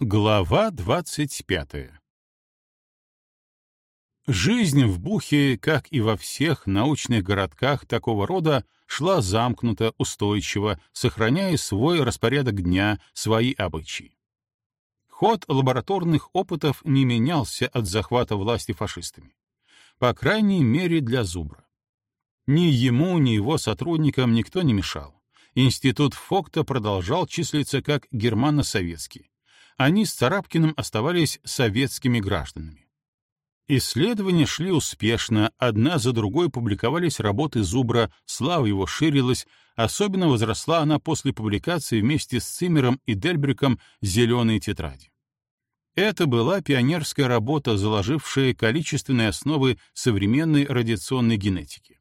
Глава 25 Жизнь в Бухе, как и во всех научных городках такого рода, шла замкнуто, устойчиво, сохраняя свой распорядок дня, свои обычаи. Ход лабораторных опытов не менялся от захвата власти фашистами. По крайней мере, для Зубра. Ни ему, ни его сотрудникам никто не мешал. Институт Фокта продолжал числиться как германо-советский они с Царапкиным оставались советскими гражданами. Исследования шли успешно, одна за другой публиковались работы Зубра, слава его ширилась, особенно возросла она после публикации вместе с Циммером и Дельбриком «Зеленые тетради». Это была пионерская работа, заложившая количественные основы современной радиационной генетики.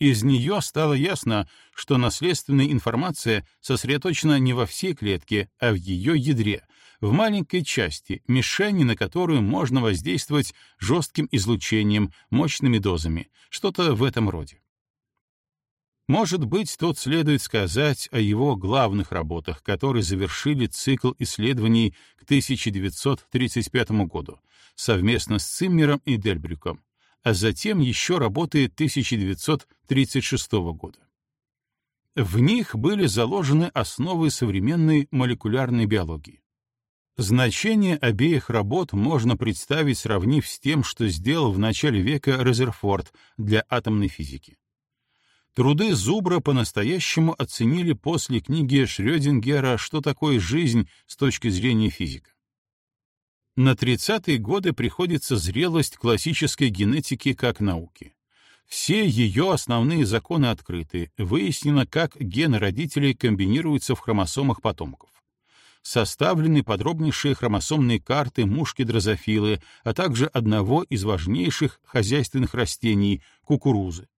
Из нее стало ясно, что наследственная информация сосредоточена не во всей клетке, а в ее ядре, в маленькой части, мишени на которую можно воздействовать жестким излучением, мощными дозами, что-то в этом роде. Может быть, тут следует сказать о его главных работах, которые завершили цикл исследований к 1935 году совместно с Циммером и Дельбрюком, а затем еще работы 1936 года. В них были заложены основы современной молекулярной биологии. Значение обеих работ можно представить, сравнив с тем, что сделал в начале века Резерфорд для атомной физики. Труды Зубра по-настоящему оценили после книги Шрёдингера «Что такое жизнь» с точки зрения физика. На 30-е годы приходится зрелость классической генетики как науки. Все ее основные законы открыты, выяснено, как гены родителей комбинируются в хромосомах потомков составлены подробнейшие хромосомные карты мушки дрозофилы, а также одного из важнейших хозяйственных растений — кукурузы.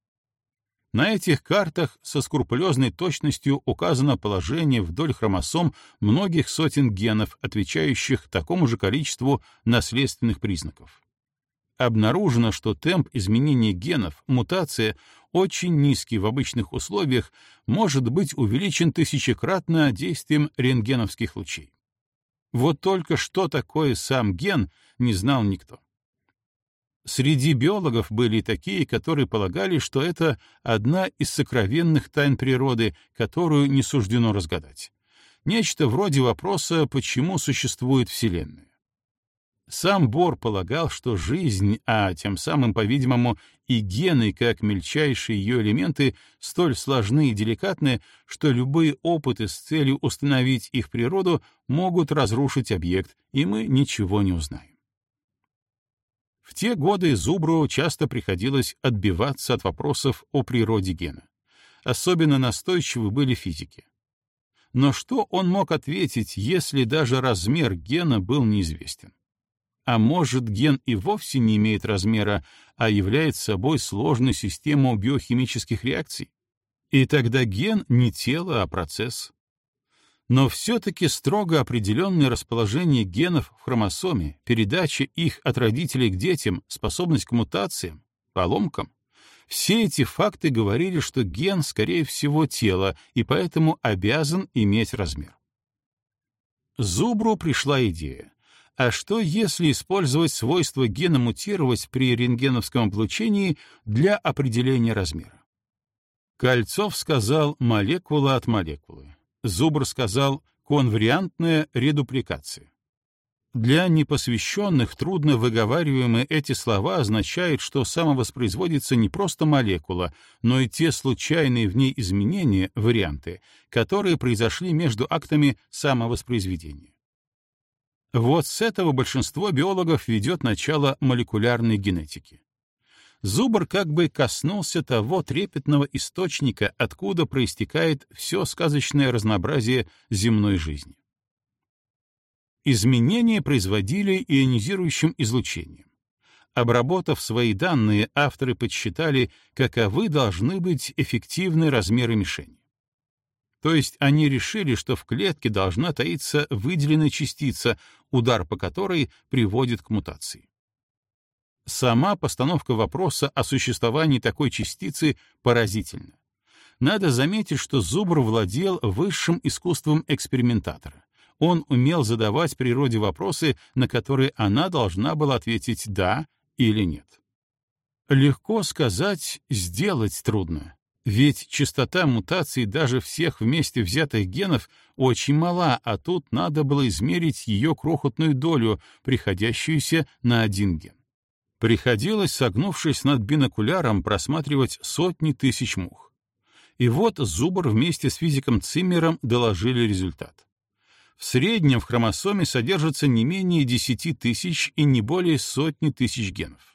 На этих картах со скрупулезной точностью указано положение вдоль хромосом многих сотен генов, отвечающих такому же количеству наследственных признаков обнаружено, что темп изменения генов, мутация, очень низкий в обычных условиях, может быть увеличен тысячекратно действием рентгеновских лучей. Вот только что такое сам ген, не знал никто. Среди биологов были такие, которые полагали, что это одна из сокровенных тайн природы, которую не суждено разгадать. Нечто вроде вопроса, почему существует Вселенная. Сам Бор полагал, что жизнь, а тем самым, по-видимому, и гены, как мельчайшие ее элементы, столь сложны и деликатны, что любые опыты с целью установить их природу могут разрушить объект, и мы ничего не узнаем. В те годы Зубру часто приходилось отбиваться от вопросов о природе гена. Особенно настойчивы были физики. Но что он мог ответить, если даже размер гена был неизвестен? А может, ген и вовсе не имеет размера, а является собой сложную систему биохимических реакций? И тогда ген не тело, а процесс. Но все-таки строго определенное расположение генов в хромосоме, передача их от родителей к детям, способность к мутациям, поломкам — все эти факты говорили, что ген, скорее всего, тело, и поэтому обязан иметь размер. Зубру пришла идея а что, если использовать свойство гена мутировать при рентгеновском облучении для определения размера? Кольцов сказал молекула от молекулы. Зубр сказал конвариантная редупликация. Для непосвященных трудно выговариваемые эти слова означают, что самовоспроизводится не просто молекула, но и те случайные в ней изменения, варианты, которые произошли между актами самовоспроизведения. Вот с этого большинство биологов ведет начало молекулярной генетики. Зубр как бы коснулся того трепетного источника, откуда проистекает все сказочное разнообразие земной жизни. Изменения производили ионизирующим излучением. Обработав свои данные, авторы подсчитали, каковы должны быть эффективные размеры мишени. То есть они решили, что в клетке должна таиться выделенная частица, удар по которой приводит к мутации. Сама постановка вопроса о существовании такой частицы поразительна. Надо заметить, что Зубр владел высшим искусством экспериментатора. Он умел задавать природе вопросы, на которые она должна была ответить «да» или «нет». Легко сказать, сделать трудно. Ведь частота мутаций даже всех вместе взятых генов очень мала, а тут надо было измерить ее крохотную долю, приходящуюся на один ген. Приходилось, согнувшись над бинокуляром, просматривать сотни тысяч мух. И вот Зубр вместе с физиком Циммером доложили результат. В среднем в хромосоме содержится не менее 10 тысяч и не более сотни тысяч генов.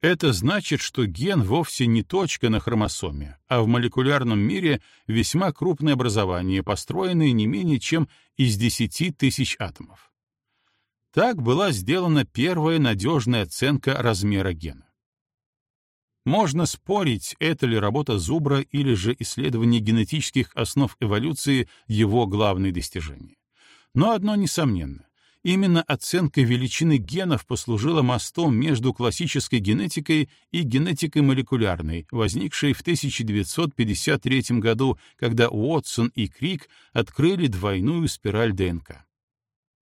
Это значит, что ген вовсе не точка на хромосоме, а в молекулярном мире весьма крупное образование, построенное не менее чем из 10 тысяч атомов. Так была сделана первая надежная оценка размера гена. Можно спорить, это ли работа Зубра или же исследование генетических основ эволюции его главное достижение. Но одно несомненно. Именно оценка величины генов послужила мостом между классической генетикой и генетикой молекулярной, возникшей в 1953 году, когда Уотсон и Крик открыли двойную спираль ДНК.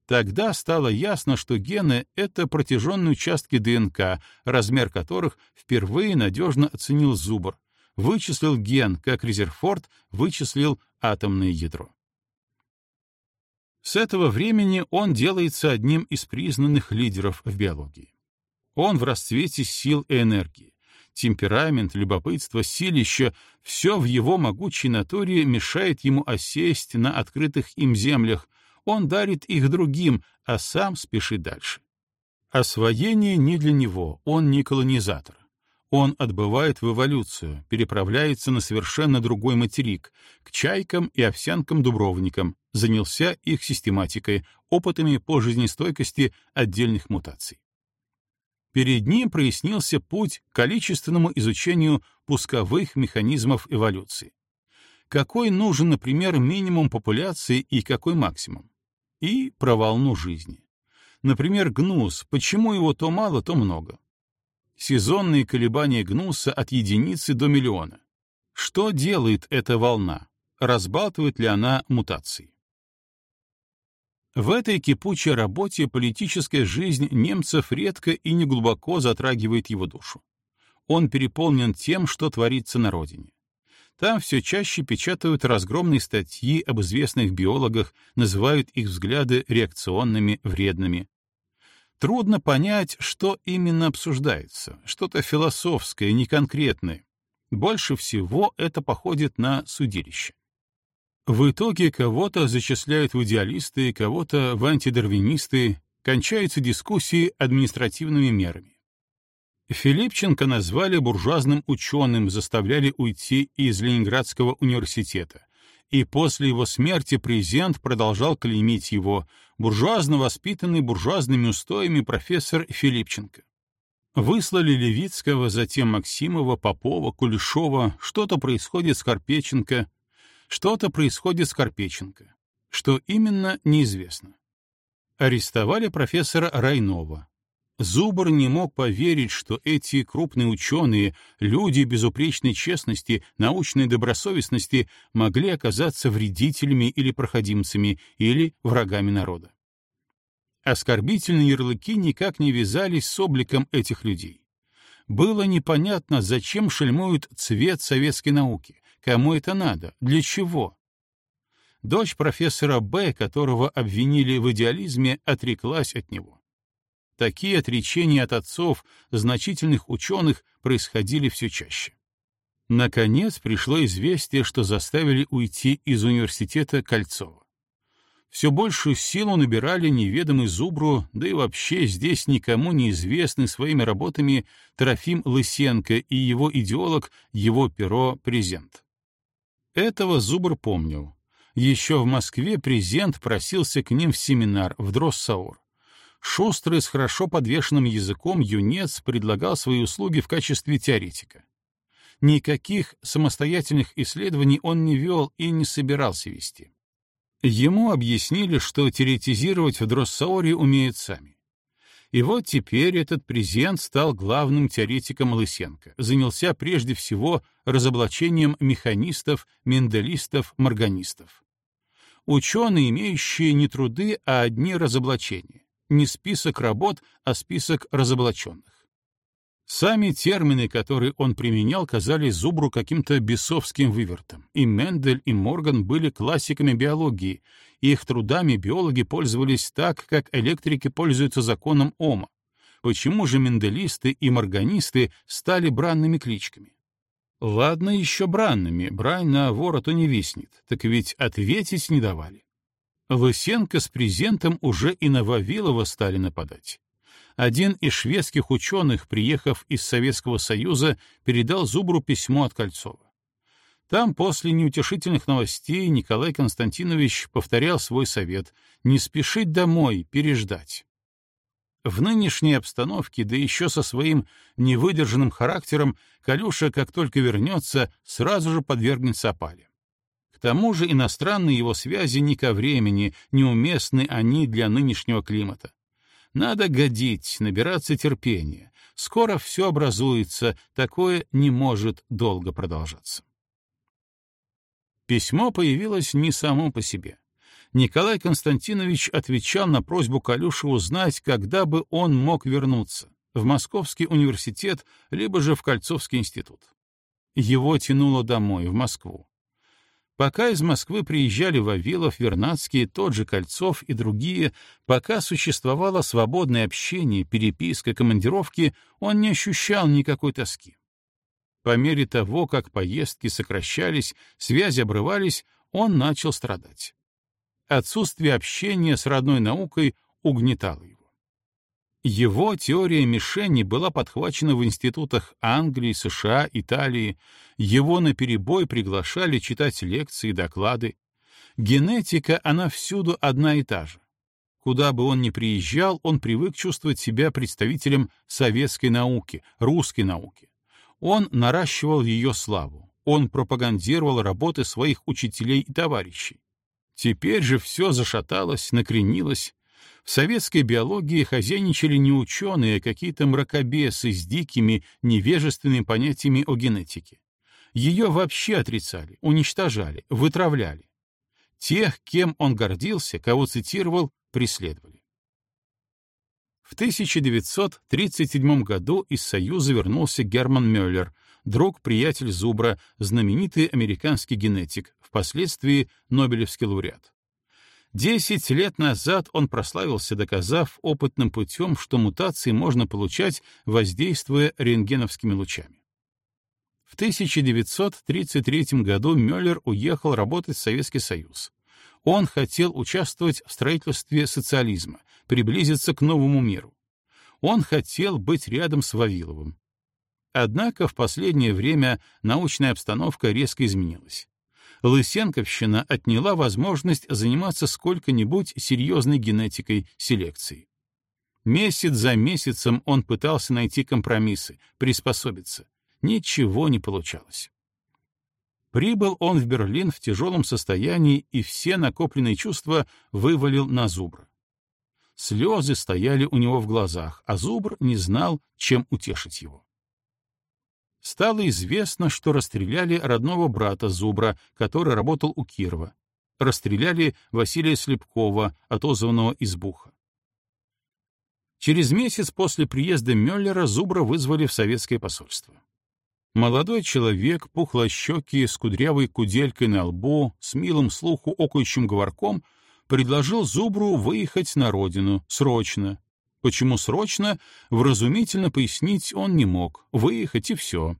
Тогда стало ясно, что гены — это протяженные участки ДНК, размер которых впервые надежно оценил Зубр, вычислил ген, как Резерфорд вычислил атомное ядро. С этого времени он делается одним из признанных лидеров в биологии. Он в расцвете сил и энергии. Темперамент, любопытство, силище — все в его могучей натуре мешает ему осесть на открытых им землях, он дарит их другим, а сам спешит дальше. Освоение не для него, он не колонизатор. Он отбывает в эволюцию, переправляется на совершенно другой материк, к чайкам и овсянкам-дубровникам, занялся их систематикой, опытами по жизнестойкости отдельных мутаций. Перед ним прояснился путь к количественному изучению пусковых механизмов эволюции. Какой нужен, например, минимум популяции и какой максимум? И про волну жизни. Например, гнус, почему его то мало, то много? Сезонные колебания гнуса от единицы до миллиона. Что делает эта волна? Разбалтывает ли она мутации? В этой кипучей работе политическая жизнь немцев редко и неглубоко затрагивает его душу. Он переполнен тем, что творится на родине. Там все чаще печатают разгромные статьи об известных биологах, называют их взгляды реакционными, вредными. Трудно понять, что именно обсуждается, что-то философское, неконкретное. Больше всего это походит на судилище. В итоге кого-то зачисляют в идеалисты, кого-то в антидарвинисты, кончаются дискуссии административными мерами. Филипченко назвали буржуазным ученым, заставляли уйти из Ленинградского университета и после его смерти президент продолжал клеймить его, буржуазно воспитанный буржуазными устоями профессор Филипченко. Выслали Левицкого, затем Максимова, Попова, Кулешова, что-то происходит с Карпеченко, что-то происходит с Карпеченко. Что именно, неизвестно. Арестовали профессора Райнова, Зубр не мог поверить, что эти крупные ученые, люди безупречной честности, научной добросовестности, могли оказаться вредителями или проходимцами, или врагами народа. Оскорбительные ярлыки никак не вязались с обликом этих людей. Было непонятно, зачем шельмуют цвет советской науки, кому это надо, для чего. Дочь профессора Б, которого обвинили в идеализме, отреклась от него. Такие отречения от отцов значительных ученых происходили все чаще. Наконец пришло известие, что заставили уйти из университета Кольцова. Все большую силу набирали неведомый Зубру, да и вообще здесь никому не известный своими работами Трофим Лысенко и его идеолог, его перо Презент. Этого Зубр помнил. Еще в Москве Презент просился к ним в семинар в Дроссаур. Шустрый с хорошо подвешенным языком юнец предлагал свои услуги в качестве теоретика. Никаких самостоятельных исследований он не вел и не собирался вести. Ему объяснили, что теоретизировать в Дроссауре умеют сами. И вот теперь этот презент стал главным теоретиком Лысенко, занялся прежде всего разоблачением механистов, менделистов, морганистов. ученые, имеющие не труды, а одни разоблачения, не список работ, а список разоблаченных. Сами термины, которые он применял, казались Зубру каким-то бесовским вывертом. И Мендель, и Морган были классиками биологии, их трудами биологи пользовались так, как электрики пользуются законом Ома. Почему же менделисты и морганисты стали бранными кличками? Ладно еще бранными, брань на вороту не виснет, так ведь ответить не давали. Лысенко с презентом уже и на Вавилова стали нападать один из шведских ученых, приехав из Советского Союза, передал Зубру письмо от Кольцова. Там после неутешительных новостей Николай Константинович повторял свой совет — не спешить домой, переждать. В нынешней обстановке, да еще со своим невыдержанным характером, Калюша, как только вернется, сразу же подвергнется опале. Тому же иностранные его связи не ко времени, неуместны они для нынешнего климата. Надо годить, набираться терпения. Скоро все образуется, такое не может долго продолжаться. Письмо появилось не само по себе. Николай Константинович отвечал на просьбу Калюши узнать, когда бы он мог вернуться — в Московский университет, либо же в Кольцовский институт. Его тянуло домой, в Москву. Пока из Москвы приезжали Вавилов, Вернадский, тот же Кольцов и другие, пока существовало свободное общение, переписка, командировки, он не ощущал никакой тоски. По мере того, как поездки сокращались, связи обрывались, он начал страдать. Отсутствие общения с родной наукой угнетало его. Его теория мишени была подхвачена в институтах Англии, США, Италии. Его наперебой приглашали читать лекции, доклады. Генетика, она всюду одна и та же. Куда бы он ни приезжал, он привык чувствовать себя представителем советской науки, русской науки. Он наращивал ее славу, он пропагандировал работы своих учителей и товарищей. Теперь же все зашаталось, накренилось, в советской биологии хозяйничали не ученые, а какие-то мракобесы с дикими, невежественными понятиями о генетике. Ее вообще отрицали, уничтожали, вытравляли. Тех, кем он гордился, кого цитировал, преследовали. В 1937 году из Союза вернулся Герман Мюллер, друг-приятель Зубра, знаменитый американский генетик, впоследствии Нобелевский лауреат. Десять лет назад он прославился, доказав опытным путем, что мутации можно получать, воздействуя рентгеновскими лучами. В 1933 году Мюллер уехал работать в Советский Союз. Он хотел участвовать в строительстве социализма, приблизиться к новому миру. Он хотел быть рядом с Вавиловым. Однако в последнее время научная обстановка резко изменилась. Лысенковщина отняла возможность заниматься сколько-нибудь серьезной генетикой, селекцией. Месяц за месяцем он пытался найти компромиссы, приспособиться. Ничего не получалось. Прибыл он в Берлин в тяжелом состоянии и все накопленные чувства вывалил на Зубра. Слезы стояли у него в глазах, а Зубр не знал, чем утешить его стало известно, что расстреляли родного брата Зубра, который работал у Кирова. Расстреляли Василия Слепкова, отозванного из Буха. Через месяц после приезда Мюллера Зубра вызвали в советское посольство. Молодой человек, пухлощекий, с кудрявой куделькой на лбу, с милым слуху окающим говорком, предложил Зубру выехать на родину, срочно, Почему срочно, вразумительно пояснить он не мог, выехать и все.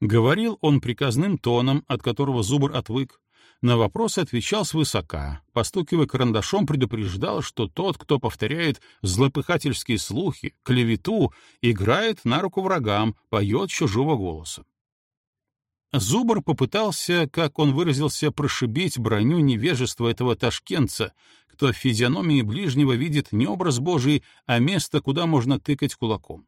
Говорил он приказным тоном, от которого Зубр отвык. На вопросы отвечал свысока, постукивая карандашом, предупреждал, что тот, кто повторяет злопыхательские слухи, клевету, играет на руку врагам, поет чужого голоса. Зубр попытался, как он выразился, прошибить броню невежества этого ташкентца, кто в физиономии ближнего видит не образ Божий, а место, куда можно тыкать кулаком.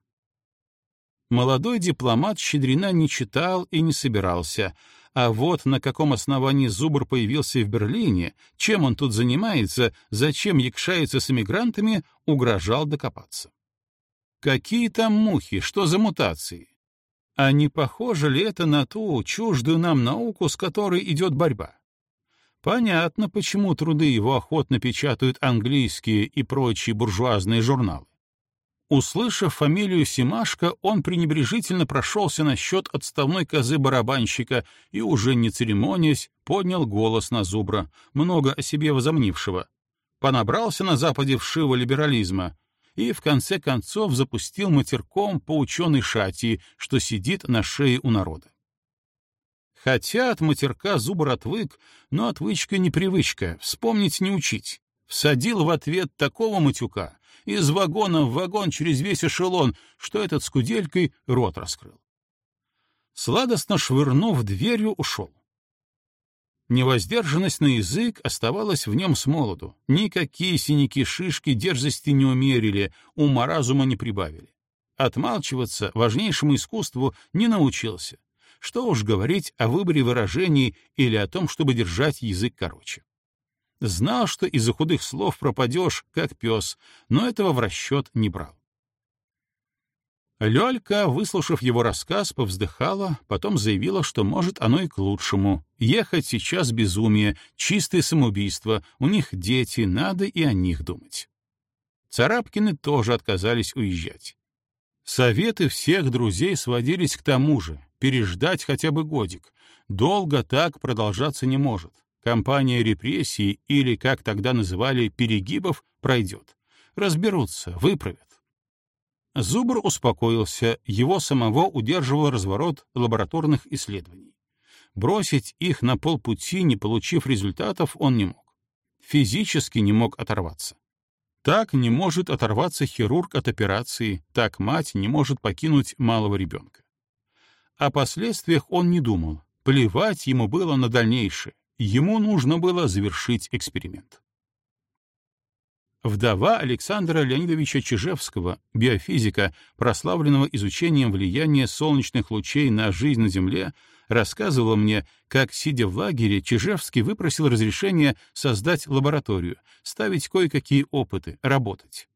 Молодой дипломат Щедрина не читал и не собирался, а вот на каком основании Зубр появился в Берлине, чем он тут занимается, зачем якшается с эмигрантами, угрожал докопаться. Какие там мухи, что за мутации? А не похоже ли это на ту чуждую нам науку, с которой идет борьба? Понятно, почему труды его охотно печатают английские и прочие буржуазные журналы. Услышав фамилию Симашко, он пренебрежительно прошелся насчет отставной козы барабанщика и, уже не церемонясь, поднял голос на зубра, много о себе возомнившего. Понабрался на Западе вшивого либерализма и, в конце концов, запустил матерком по ученой шати, что сидит на шее у народа. Хотя от матерка зубр отвык, но отвычка не привычка, вспомнить не учить. Всадил в ответ такого матюка, из вагона в вагон через весь эшелон, что этот с куделькой рот раскрыл. Сладостно швырнув дверью, ушел. Невоздержанность на язык оставалась в нем с молоду. Никакие синяки-шишки дерзости не умерили, ума разума не прибавили. Отмалчиваться важнейшему искусству не научился. Что уж говорить о выборе выражений или о том, чтобы держать язык короче. Знал, что из-за худых слов пропадешь, как пес, но этого в расчет не брал. Лёлька, выслушав его рассказ, повздыхала, потом заявила, что может оно и к лучшему. Ехать сейчас безумие, чистое самоубийство, у них дети, надо и о них думать. Царапкины тоже отказались уезжать. Советы всех друзей сводились к тому же — переждать хотя бы годик. Долго так продолжаться не может. Компания репрессий, или, как тогда называли, перегибов, пройдет. Разберутся, выправят. Зубр успокоился, его самого удерживал разворот лабораторных исследований. Бросить их на полпути, не получив результатов, он не мог. Физически не мог оторваться. Так не может оторваться хирург от операции, так мать не может покинуть малого ребенка. О последствиях он не думал, плевать ему было на дальнейшее, Ему нужно было завершить эксперимент. Вдова Александра Леонидовича Чижевского, биофизика, прославленного изучением влияния солнечных лучей на жизнь на Земле, рассказывала мне, как, сидя в лагере, Чижевский выпросил разрешение создать лабораторию, ставить кое-какие опыты, работать.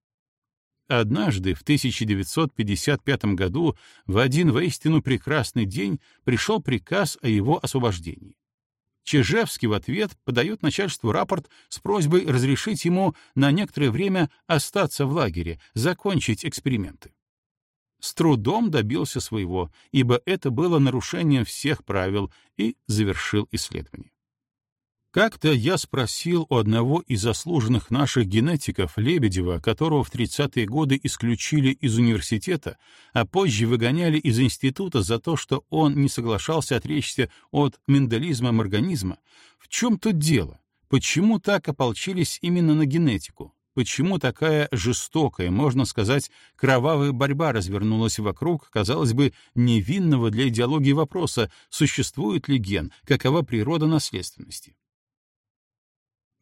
Однажды, в 1955 году, в один воистину прекрасный день, пришел приказ о его освобождении. Чижевский в ответ подает начальству рапорт с просьбой разрешить ему на некоторое время остаться в лагере, закончить эксперименты. С трудом добился своего, ибо это было нарушением всех правил, и завершил исследование. Как-то я спросил у одного из заслуженных наших генетиков, Лебедева, которого в 30-е годы исключили из университета, а позже выгоняли из института за то, что он не соглашался отречься от менделизма-морганизма, в чем тут дело? Почему так ополчились именно на генетику? Почему такая жестокая, можно сказать, кровавая борьба развернулась вокруг, казалось бы, невинного для идеологии вопроса, существует ли ген, какова природа наследственности?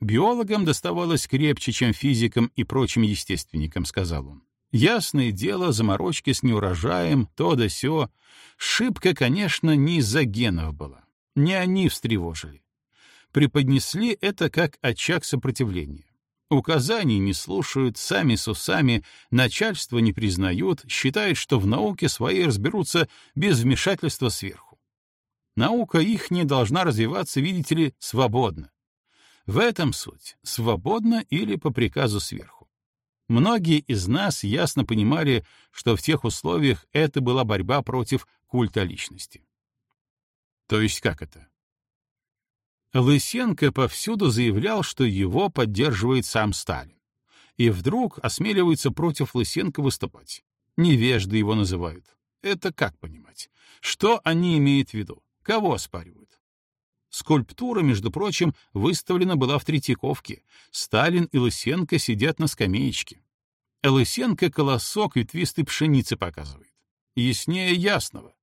Биологам доставалось крепче, чем физикам и прочим естественникам, сказал он. Ясное дело, заморочки с неурожаем, то да сё. Шибка, конечно, не из-за генов была. Не они встревожили. Преподнесли это как очаг сопротивления. Указаний не слушают, сами с усами, начальство не признают, считают, что в науке своей разберутся без вмешательства сверху. Наука их не должна развиваться, видите ли, свободно. В этом суть — свободно или по приказу сверху. Многие из нас ясно понимали, что в тех условиях это была борьба против культа личности. То есть как это? Лысенко повсюду заявлял, что его поддерживает сам Сталин. И вдруг осмеливается против Лысенко выступать. Невежды его называют. Это как понимать? Что они имеют в виду? Кого оспаривают? Скульптура, между прочим, выставлена была в Третьяковке. Сталин и Лысенко сидят на скамеечке. Лысенко колосок ветвистой пшеницы показывает. Яснее ясного.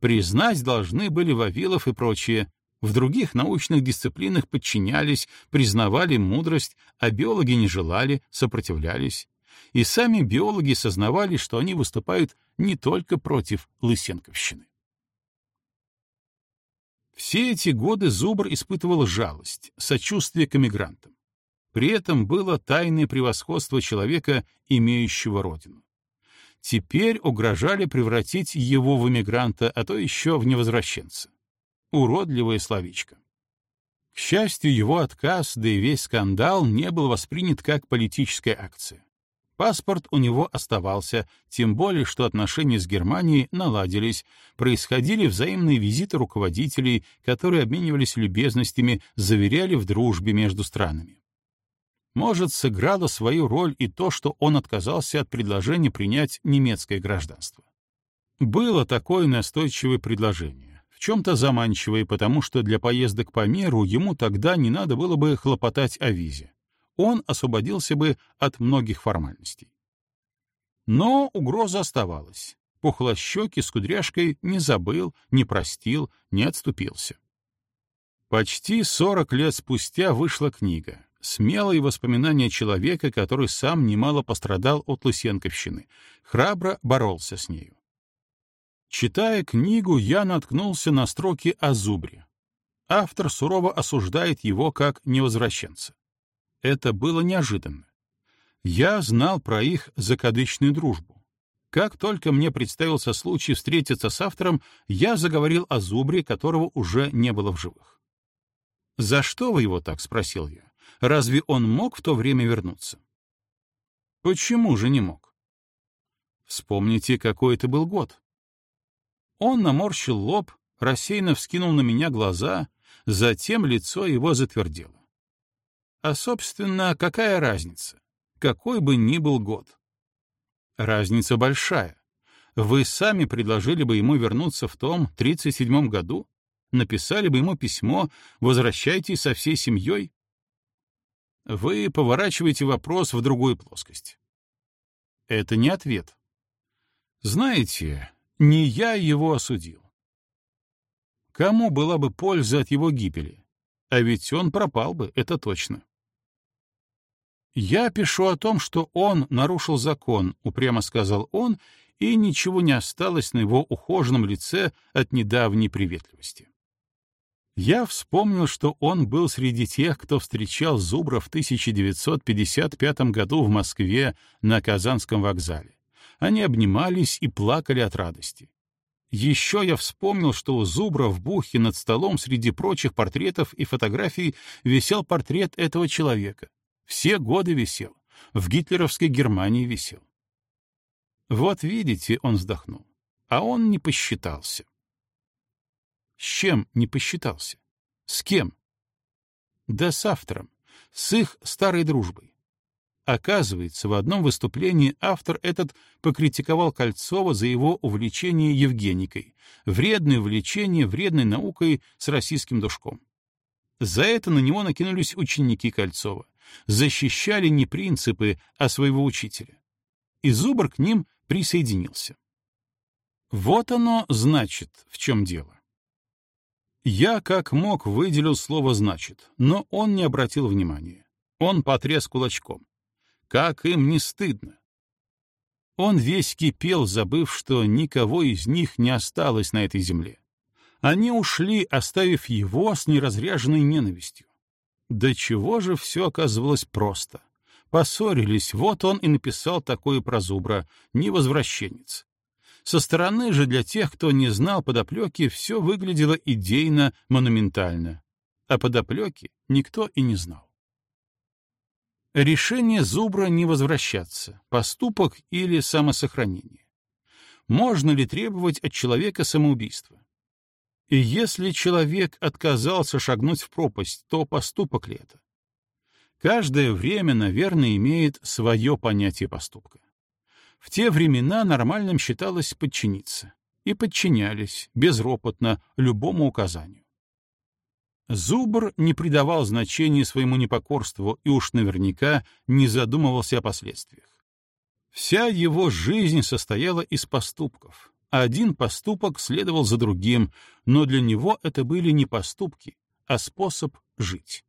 Признать должны были Вавилов и прочие. В других научных дисциплинах подчинялись, признавали мудрость, а биологи не желали, сопротивлялись. И сами биологи сознавали, что они выступают не только против Лысенковщины. Все эти годы Зубр испытывал жалость, сочувствие к эмигрантам. При этом было тайное превосходство человека, имеющего родину. Теперь угрожали превратить его в эмигранта, а то еще в невозвращенца. Уродливое словечко. К счастью, его отказ, да и весь скандал не был воспринят как политическая акция. Паспорт у него оставался, тем более, что отношения с Германией наладились, происходили взаимные визиты руководителей, которые обменивались любезностями, заверяли в дружбе между странами. Может, сыграло свою роль и то, что он отказался от предложения принять немецкое гражданство. Было такое настойчивое предложение, в чем-то заманчивое, потому что для поездок по миру ему тогда не надо было бы хлопотать о визе он освободился бы от многих формальностей. Но угроза оставалась. Пухлощекий с кудряшкой не забыл, не простил, не отступился. Почти сорок лет спустя вышла книга «Смелые воспоминания человека, который сам немало пострадал от Лысенковщины, храбро боролся с нею». Читая книгу, я наткнулся на строки о Зубре. Автор сурово осуждает его как невозвращенца. Это было неожиданно. Я знал про их закадычную дружбу. Как только мне представился случай встретиться с автором, я заговорил о Зубре, которого уже не было в живых. «За что вы его так?» — спросил я. «Разве он мог в то время вернуться?» «Почему же не мог?» «Вспомните, какой это был год». Он наморщил лоб, рассеянно вскинул на меня глаза, затем лицо его затвердело. А, собственно, какая разница? Какой бы ни был год. Разница большая. Вы сами предложили бы ему вернуться в том 37-м году? Написали бы ему письмо «Возвращайтесь со всей семьей»? Вы поворачиваете вопрос в другую плоскость. Это не ответ. Знаете, не я его осудил. Кому была бы польза от его гибели? А ведь он пропал бы, это точно. «Я пишу о том, что он нарушил закон», — упрямо сказал он, и ничего не осталось на его ухоженном лице от недавней приветливости. Я вспомнил, что он был среди тех, кто встречал Зубра в 1955 году в Москве на Казанском вокзале. Они обнимались и плакали от радости. Еще я вспомнил, что у Зубра в бухе над столом среди прочих портретов и фотографий висел портрет этого человека. Все годы висел. В гитлеровской Германии висел. Вот видите, он вздохнул. А он не посчитался. С чем не посчитался? С кем? Да с автором, с их старой дружбой. Оказывается, в одном выступлении автор этот покритиковал Кольцова за его увлечение Евгеникой, вредное увлечение вредной наукой с российским душком. За это на него накинулись ученики Кольцова, защищали не принципы, а своего учителя. И Зубр к ним присоединился. Вот оно значит, в чем дело. Я как мог выделил слово «значит», но он не обратил внимания. Он потряс кулачком. Как им не стыдно. Он весь кипел, забыв, что никого из них не осталось на этой земле. Они ушли, оставив его с неразряженной ненавистью. До чего же все оказывалось просто. Поссорились, вот он и написал такое про Зубра, невозвращенец. Со стороны же для тех, кто не знал подоплеки, все выглядело идейно, монументально. А подоплеки никто и не знал. Решение Зубра не возвращаться, поступок или самосохранение. Можно ли требовать от человека самоубийства? И если человек отказался шагнуть в пропасть, то поступок ли это? Каждое время, наверное, имеет свое понятие поступка. В те времена нормальным считалось подчиниться. И подчинялись, безропотно, любому указанию. Зубр не придавал значения своему непокорству и уж наверняка не задумывался о последствиях. Вся его жизнь состояла из поступков, один поступок следовал за другим, но для него это были не поступки, а способ жить.